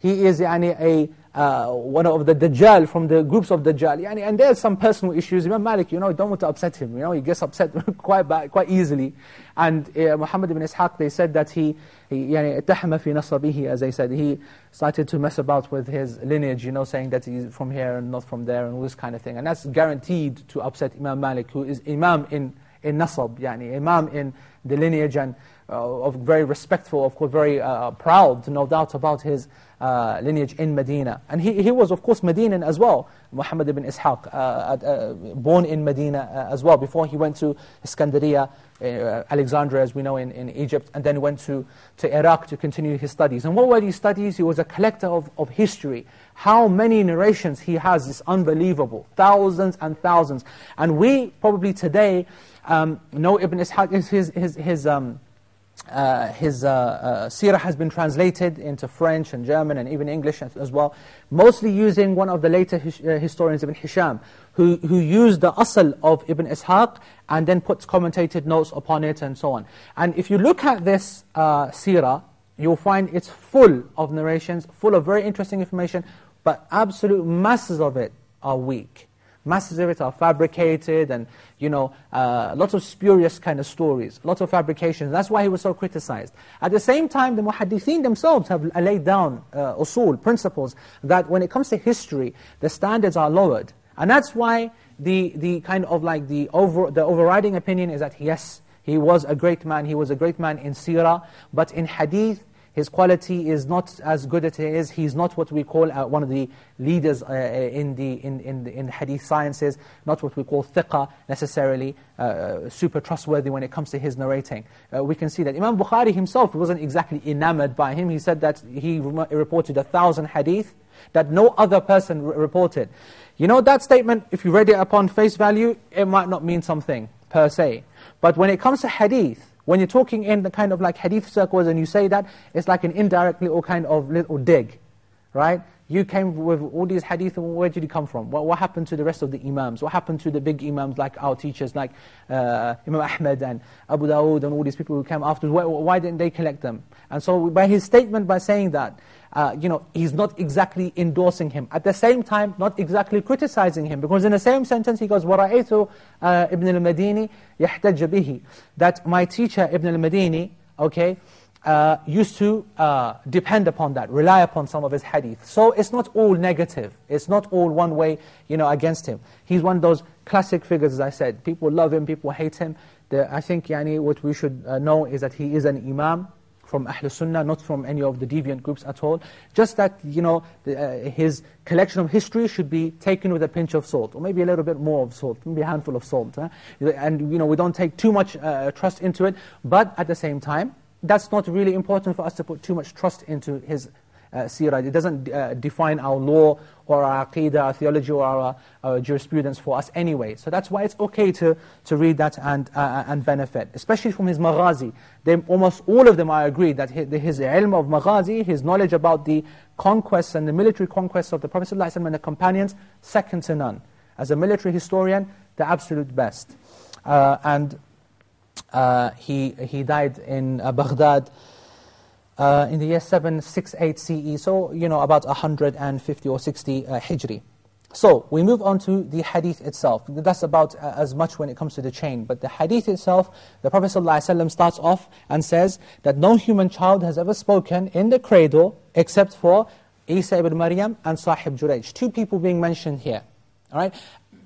He is yani, a uh, one of the Dajjal from the groups of Dajjal. Yani, and there's some personal issues. Imam Malik, you know, don't want to upset him. You know, he gets upset quite bad, quite easily. And uh, Muhammad ibn Ishaq, they said that he, he يعني, اتحم في نصبه, as they said. He started to mess about with his lineage, you know, saying that he's from here and not from there and all this kind of thing. And that's guaranteed to upset Imam Malik, who is Imam in, in Nasab, yani, Imam in the lineage and uh, of very respectful, of course, very uh, proud, no doubt about his uh, lineage in Medina. And he, he was, of course, Medinan as well, Muhammad ibn Ishaq, uh, uh, born in Medina uh, as well, before he went to Iskandaria, Alexandria, as we know, in, in Egypt, and then went to, to Iraq to continue his studies. And what were these studies? He was a collector of, of history. How many narrations he has is unbelievable. Thousands and thousands. And we, probably today, um, know Ibn Ishaq, his, his, his, his um, uh, his uh, uh, seerah has been translated into French and German and even English as well, mostly using one of the later his, uh, historians, Ibn Hisham, who, who used the asl of Ibn Ishaq and then puts commentated notes upon it and so on. And if you look at this uh, seerah, you'll find it's full of narrations, full of very interesting information, but absolute masses of it are weak. Masses of it are fabricated and, you know, uh, lots of spurious kind of stories, lots of fabrications. That's why he was so criticized. At the same time, the muhaddithin themselves have laid down uh, usul, principles, that when it comes to history, the standards are lowered. And that's why the, the kind of like the, over, the overriding opinion is that yes, he was a great man, he was a great man in seerah, but in hadith, his quality is not as good as he is. He's not what we call uh, one of the leaders uh, uh, in, the, in, in, in hadith sciences, not what we call thiqah necessarily, uh, super trustworthy when it comes to his narrating. Uh, we can see that Imam Bukhari himself wasn't exactly enamored by him. He said that he reported a thousand hadith that no other person reported. You know that statement, if you read it upon face value, it might not mean something per se. But when it comes to hadith, when you're talking in the kind of like hadith circles and you say that, it's like an indirect little kind of little dig, right? You came with all these hadith, where did you come from? What, what happened to the rest of the imams? What happened to the big imams like our teachers, like uh, Imam Ahmed and Abu Dawud and all these people who came after? Why, why didn't they collect them? And so by his statement, by saying that, uh, you know, he's not exactly endorsing him. At the same time, not exactly criticizing him. Because in the same sentence, he goes, وَرَأَيْتُ uh, Ibn al-Madini يَحْتَجَّ بِهِ That my teacher, Ibn al-Madini, okay, uh, used to uh, depend upon that, rely upon some of his hadith. So it's not all negative. It's not all one way, you know, against him. He's one of those classic figures, as I said. People love him, people hate him. The, I think yani, what we should uh, know is that he is an imam, from Ahl Sunnah, not from any of the deviant groups at all. Just that, you know, the, uh, his collection of history should be taken with a pinch of salt, or maybe a little bit more of salt, maybe a handful of salt. Huh? And, you know, we don't take too much uh, trust into it, but at the same time, that's not really important for us to put too much trust into his seerah. It doesn't uh, define our law or our aqidah, our theology or our, our, jurisprudence for us anyway. So that's why it's okay to, to read that and, uh, and benefit, especially from his maghazi. They, almost all of them, I agree, that his, his ilm of maghazi, his knowledge about the conquests and the military conquests of the Prophet ﷺ and the companions, second to none. As a military historian, the absolute best. Uh, and uh, he, he died in uh, Baghdad uh, in the year 768 CE, so, you know, about 150 or 60 uh, Hijri. So, we move on to the hadith itself. That's about uh, as much when it comes to the chain. But the hadith itself, the Prophet ﷺ starts off and says that no human child has ever spoken in the cradle except for Isa ibn Maryam and Sahib Jurayj. Two people being mentioned here. All right?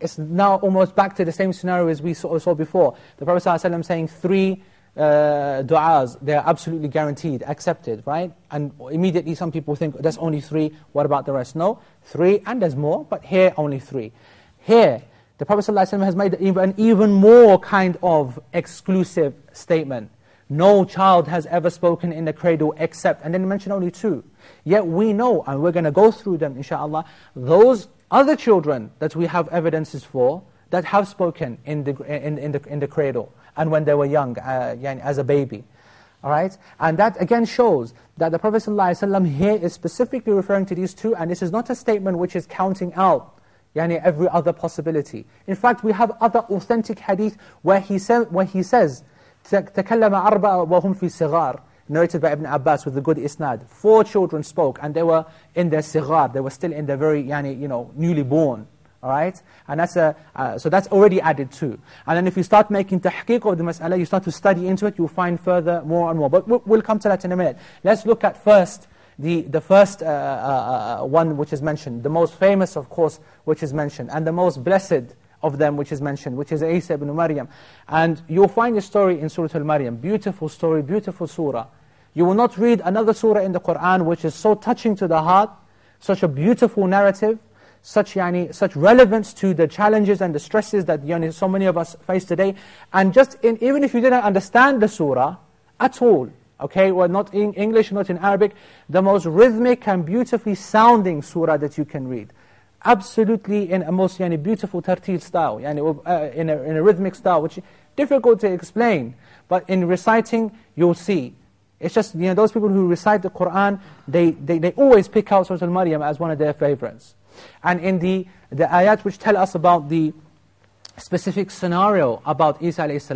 It's now almost back to the same scenario as we saw, saw before. The Prophet ﷺ saying three uh, du'as, they're absolutely guaranteed, accepted, right? And immediately some people think, there's only three, what about the rest? No, three, and there's more, but here only three. Here, the Prophet ﷺ has made an even more kind of exclusive statement. No child has ever spoken in the cradle except, and then he mentioned only two. Yet we know, and we're going to go through them inshallah, those other children that we have evidences for, that have spoken in the, in, in the, in the cradle and when they were young, uh, as a baby. All right? And that again shows that the Prophet ﷺ here is specifically referring to these two, and this is not a statement which is counting out yani, every other possibility. In fact, we have other authentic hadith where he, say, where he says, تَكَلَّمَ أَرْبَعَ وَهُمْ فِي صِغَارٍ narrated by Ibn Abbas with the good isnad. Four children spoke, and they were in their sigar, they were still in their very, yani, you know, newly born. All right? And that's a, uh, so that's already added too. And then if you start making tahqiq of the mas'ala, you start to study into it, you'll find further more and more. But we'll come to that in a minute. Let's look at first the, the first uh, uh, uh, one which is mentioned, the most famous, of course, which is mentioned, and the most blessed of them which is mentioned, which is Isa ibn Maryam. And you'll find a story in Surah Al-Maryam. Beautiful story, beautiful surah. You will not read another surah in the Qur'an which is so touching to the heart, such a beautiful narrative, such, yani, such relevance to the challenges and the stresses that yani, so many of us face today. And just in, even if you didn't understand the surah at all, okay, well not in English, not in Arabic, the most rhythmic and beautifully sounding surah that you can read. Absolutely in a most yani, beautiful tartil style, yani, uh, in, a, in a rhythmic style, which is difficult to explain. But in reciting, you'll see. It's just, you know, those people who recite the Qur'an, they, they, they always pick out Surah Al-Maryam as one of their favorites. And in the, the ayat which tell us about the specific scenario about Isa a.s.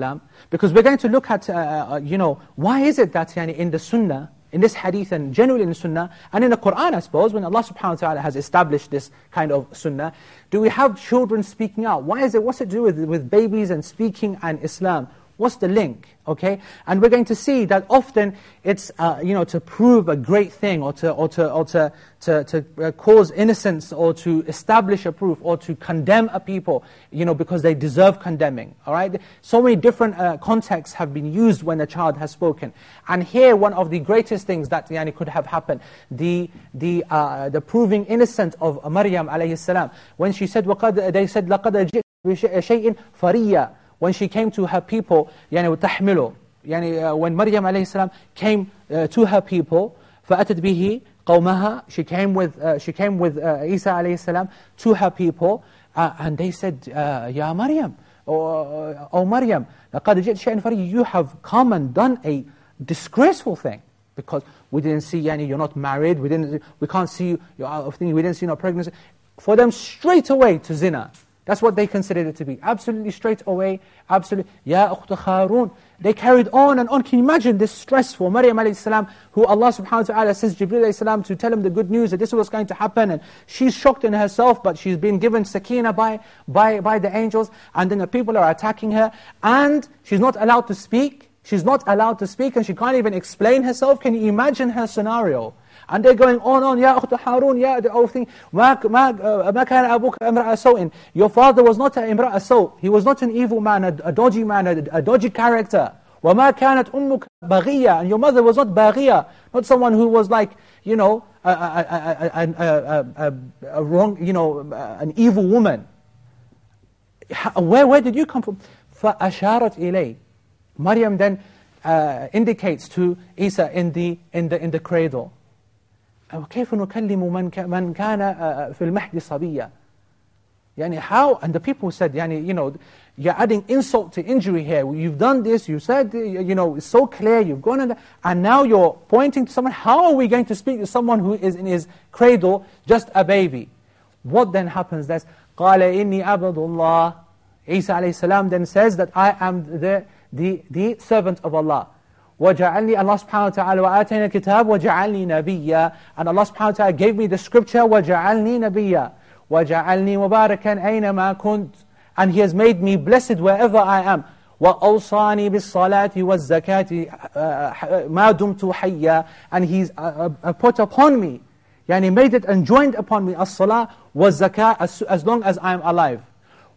because we're going to look at, uh, uh, you know, why is it that yani, in the sunnah, in this hadith and generally in the sunnah, and in the Qur'an I suppose, when Allah subhanahu wa ta'ala has established this kind of sunnah, do we have children speaking out? Why is it, what's it do with, with babies and speaking and Islam? What's the link? Okay, and we're going to see that often it's uh, you know to prove a great thing or to or to or to to, to uh, cause innocence or to establish a proof or to condemn a people you know because they deserve condemning. All right, so many different uh, contexts have been used when a child has spoken, and here one of the greatest things that yani, could have happened the the uh, the proving innocent of Maryam alayhi salam when she said وقد they said لقد جئت بشيء فريا when she came to her people, يعني وتحمله, يعني uh, when Maryam alayhi salam came uh, to her people, فأتت به قومها, she came with, uh, she came with uh, Isa alayhi salam to her people, uh, and they said, uh, Ya Maryam, oh, oh Maryam, لقد جئت شيئا فريا, you have come and done a disgraceful thing. Because we didn't see, yani, you're not married, we, didn't, we can't see you, we didn't see no pregnancy. For them straight away to zina. That's what they considered it to be. Absolutely straight away, absolutely. Ya ukhta Harun. They carried on and on. Can you imagine this stress for Maryam a.s. who Allah subhanahu wa ta'ala says Jibreel a.s. to tell him the good news that this was going to happen and she's shocked in herself but she's been given sakina by, by, by the angels and then the people are attacking her and she's not allowed to speak. She's not allowed to speak and she can't even explain herself. Can you imagine her scenario? And they're going on, on, Ya Ukhta Harun, Ya, the whole thing. ما, ما, ما كان أبوك امرأة سوء. Your father was not an imra'a سوء. He was not an evil man, a, a dodgy man, a, a dodgy character. وَمَا كَانَتْ أُمُّكَ بَغِيَّةً And your mother was not baghiyah, not someone who was like, you know, a, a, a, a, wrong, you know, an evil woman. Where, where did you come from? فَأَشَارَتْ إِلَيْهِ Maryam then uh, indicates to Isa in the, in, the, in the cradle. كيف نكلم من من كان في المهد صبيا يعني how and the people said يعني you know you're adding insult to injury here you've done this you said you know it's so clear you've gone and, and now you're pointing to someone how are we going to speak to someone who is in his cradle just a baby what then happens that's قال إني عبد الله Isa alayhi salam then says that I am the, the, the servant of Allah وجعلني الله سبحانه وتعالى وآتينا الكتاب وجعلني نبيا. And Allah سبحانه وتعالى gave me the scripture وجعلني نبيا. وجعلني مباركا أينما كنت. And he has made me blessed wherever I am. وأوصاني بالصلاة والزكاة آه، ما دمت حيا. And he's آه، آه، put upon me. يعني made it and joined upon me الصلاة والزكاة as long as I'm alive.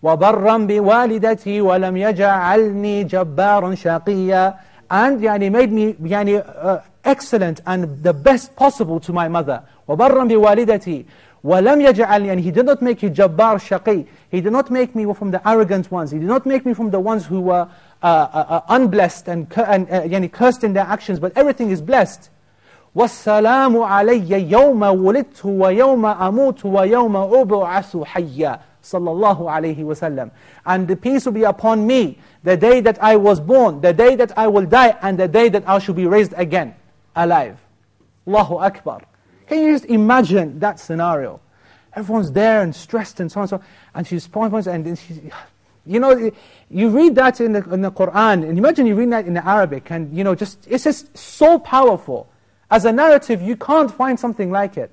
وبرا بوالدتي ولم يجعلني جبارا شقيا. and يعني made me يعني uh, excellent and the best possible to my mother وبرا بوالدتي ولم يجعلني and he did not make you jabbar shaqi he did not make me from the arrogant ones he did not make me from the ones who were uh, uh, uh unblessed and, and uh, يعني cursed in their actions but everything is blessed والسلام علي يوم ولدت ويوم أموت ويوم أبعث حيا sallallahu alayhi wasallam. And the peace will be upon me, the day that I was born, the day that I will die, and the day that I shall be raised again, alive. Allahu Akbar. Can you just imagine that scenario? Everyone's there and stressed and so on and so on. And she's pointing, and she's, you know, you read that in the, in the Qur'an, and imagine you read that in the Arabic, and you know, just, it's just so powerful. As a narrative, you can't find something like it.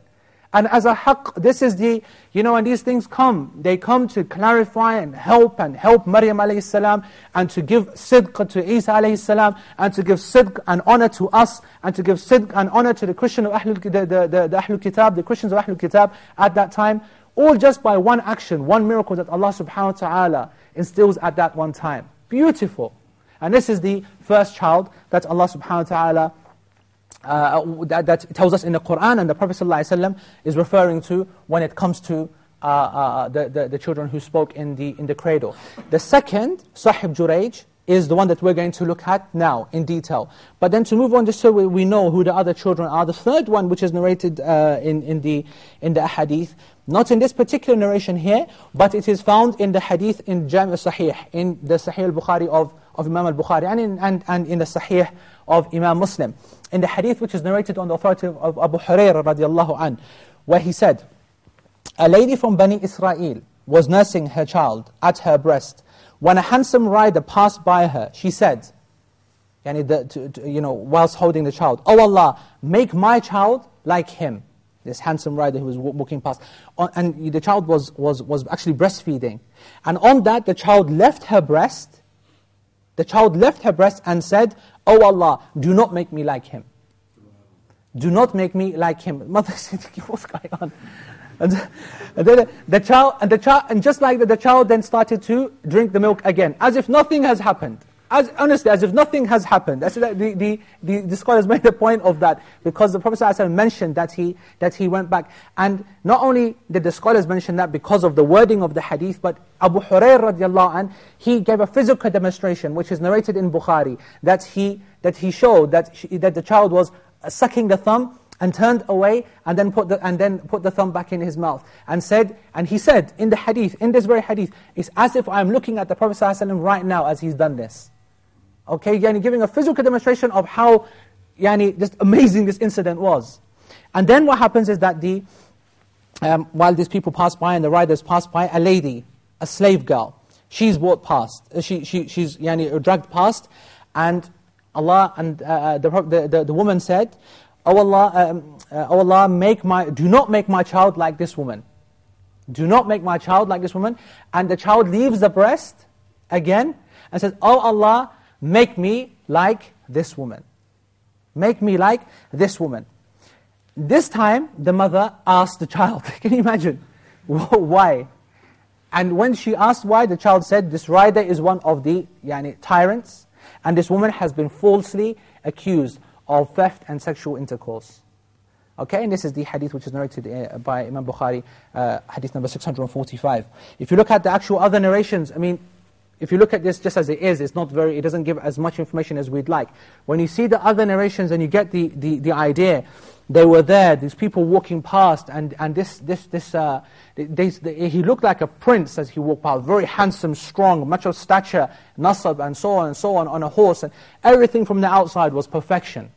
And as a haqq, this is the, you know, when these things come, they come to clarify and help and help Maryam alayhi salam and to give sidq to Isa alayhi salam and to give sidq and honor to us and to give sidq and honor to the Christian of Ahlul, the, the, the, the Ahlul Kitab, the Christians of Ahlul Kitab at that time. All just by one action, one miracle that Allah subhanahu wa ta'ala instills at that one time. Beautiful. And this is the first child that Allah subhanahu wa ta'ala uh, that, that, tells us in the Qur'an and the Prophet ﷺ is referring to when it comes to uh, uh, the, the, the, children who spoke in the, in the cradle. The second, Sahib Jurayj, is the one that we're going to look at now in detail. But then to move on just so we, we know who the other children are, the third one which is narrated uh, in, in, the, in the hadith, not in this particular narration here, but it is found in the hadith in Jami' Sahih, in the Sahih al-Bukhari of, of Imam al-Bukhari, and in, and, and in the Sahih of Imam Muslim in the hadith which is narrated on the authority of Abu Hurairah radiallahu an, where he said, a lady from Bani Israel was nursing her child at her breast. When a handsome rider passed by her, she said, yani the, to, to, you know, whilst holding the child, Oh Allah, make my child like him. This handsome rider who was walking past. And the child was, was, was actually breastfeeding. And on that, the child left her breast. The child left her breast and said, Oh Allah, do not make me like him. Do not make me like him. Mother said, what's going on? And, then the child, and the child, and just like that, the child then started to drink the milk again, as if nothing has happened. As, honestly, as if nothing has happened. That's the, the, the, the scholars made a point of that, because the Prophet ﷺ mentioned that he, that he went back. And not only did the scholars mention that because of the wording of the hadith, but Abu Hurairah radiallahu he gave a physical demonstration, which is narrated in Bukhari, that he, that he showed that, she, that the child was sucking the thumb, and turned away and then put the and then put the thumb back in his mouth and said and he said in the hadith in this very hadith it's as if I'm looking at the Prophet ﷺ right now as he's done this Okay, yani giving a physical demonstration of how yani, just amazing this incident was. And then what happens is that the, um, while these people pass by and the riders pass by, a lady, a slave girl, she's walked past, uh, she, she, she's yani, dragged past, and Allah and uh, uh the, the, the, woman said, Oh Allah, um, uh, oh Allah, make my, do not make my child like this woman. Do not make my child like this woman. And the child leaves the breast again and says, Oh Allah, Make me like this woman. Make me like this woman. This time, the mother asked the child, can you imagine? why? And when she asked why, the child said, this rider is one of the yani, tyrants, and this woman has been falsely accused of theft and sexual intercourse. Okay, and this is the hadith which is narrated uh, by Imam Bukhari, uh, hadith number 645. If you look at the actual other narrations, I mean, if you look at this just as it is, it's not very, it doesn't give as much information as we'd like. When you see the other narrations and you get the, the, the idea, they were there, these people walking past, and, and this, this, this, uh, they, they, he looked like a prince as he walked past, very handsome, strong, much of stature, nasab, and so on and so on, on a horse, and everything from the outside was perfection.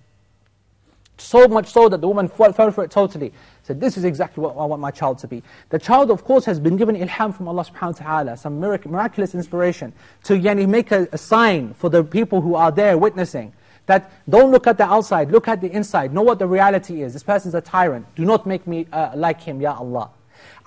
So much so that the woman fell for it totally. Said, this is exactly what I want my child to be. The child, of course, has been given ilham from Allah subhanahu wa ta'ala, some miraculous inspiration, to yani, make a, a sign for the people who are there witnessing. That don't look at the outside, look at the inside, know what the reality is. This person's a tyrant. Do not make me uh, like him, Ya Allah.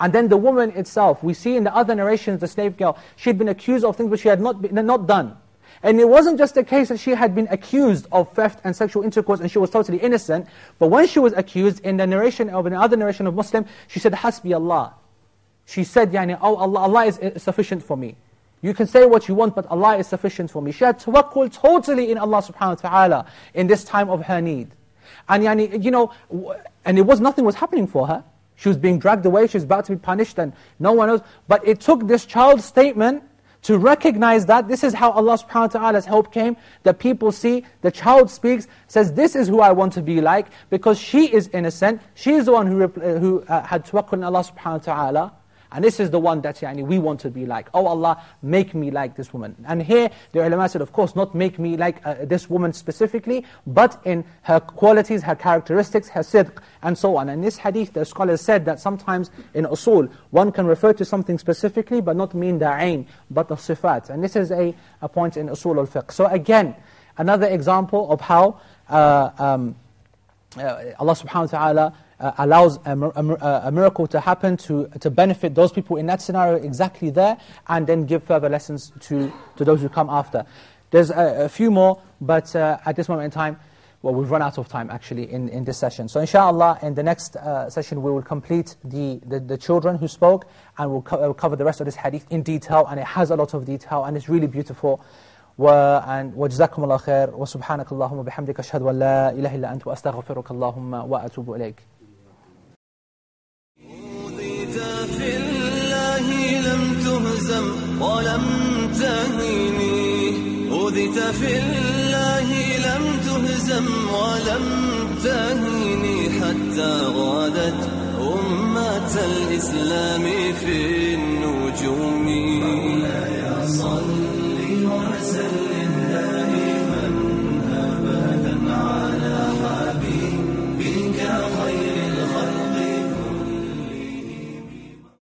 And then the woman itself, we see in the other narrations, the slave girl, she had been accused of things which she had not, been, not done. And it wasn't just a case that she had been accused of theft and sexual intercourse and she was totally innocent. But when she was accused, in the narration of another narration of Muslim, she said, Hasbi Allah. She said, Yani, oh Allah, Allah is sufficient for me. You can say what you want, but Allah is sufficient for me. She had tawakkul totally in Allah subhanahu wa ta'ala in this time of her need. And yani, you know, and it was nothing was happening for her. She was being dragged away, she was about to be punished, and no one else. But it took this child's statement to recognize that this is how Allah subhanahu wa ta'ala's help came, that people see, the child speaks, says, this is who I want to be like, because she is innocent, she is the one who, who uh, had tawakkul in Allah subhanahu wa ta'ala, and this is the one that yani, we want to be like. Oh Allah, make me like this woman. And here, the ulama said, of course, not make me like uh, this woman specifically, but in her qualities, her characteristics, her sidq, and so on. And this hadith, the scholars said that sometimes in usul, one can refer to something specifically, but not mean the ayn, but the sifat. And this is a, a point in usul al-fiqh. So again, another example of how uh, um, uh, Allah subhanahu wa ta'ala uh, allows a, a, a, miracle to happen to, to benefit those people in that scenario exactly there, and then give further lessons to, to those who come after. There's a, a few more, but uh, at this moment in time, well, we've run out of time actually in, in this session. So inshallah, in the next uh, session we will complete the, the, the, children who spoke, and we'll, co we'll cover the rest of this hadith in detail, and it has a lot of detail, and it's really beautiful. وجزاكم الله خير وسبحانك اللهم وبحمدك أشهد أن لا إله إلا أنت وأستغفرك اللهم وأتوب إليك في الله لم تهزم ولم تهني أوذيت في الله لم تهزم ولم تهني حتى غادت أمة الإسلام في النجوم. مولاي وسلم.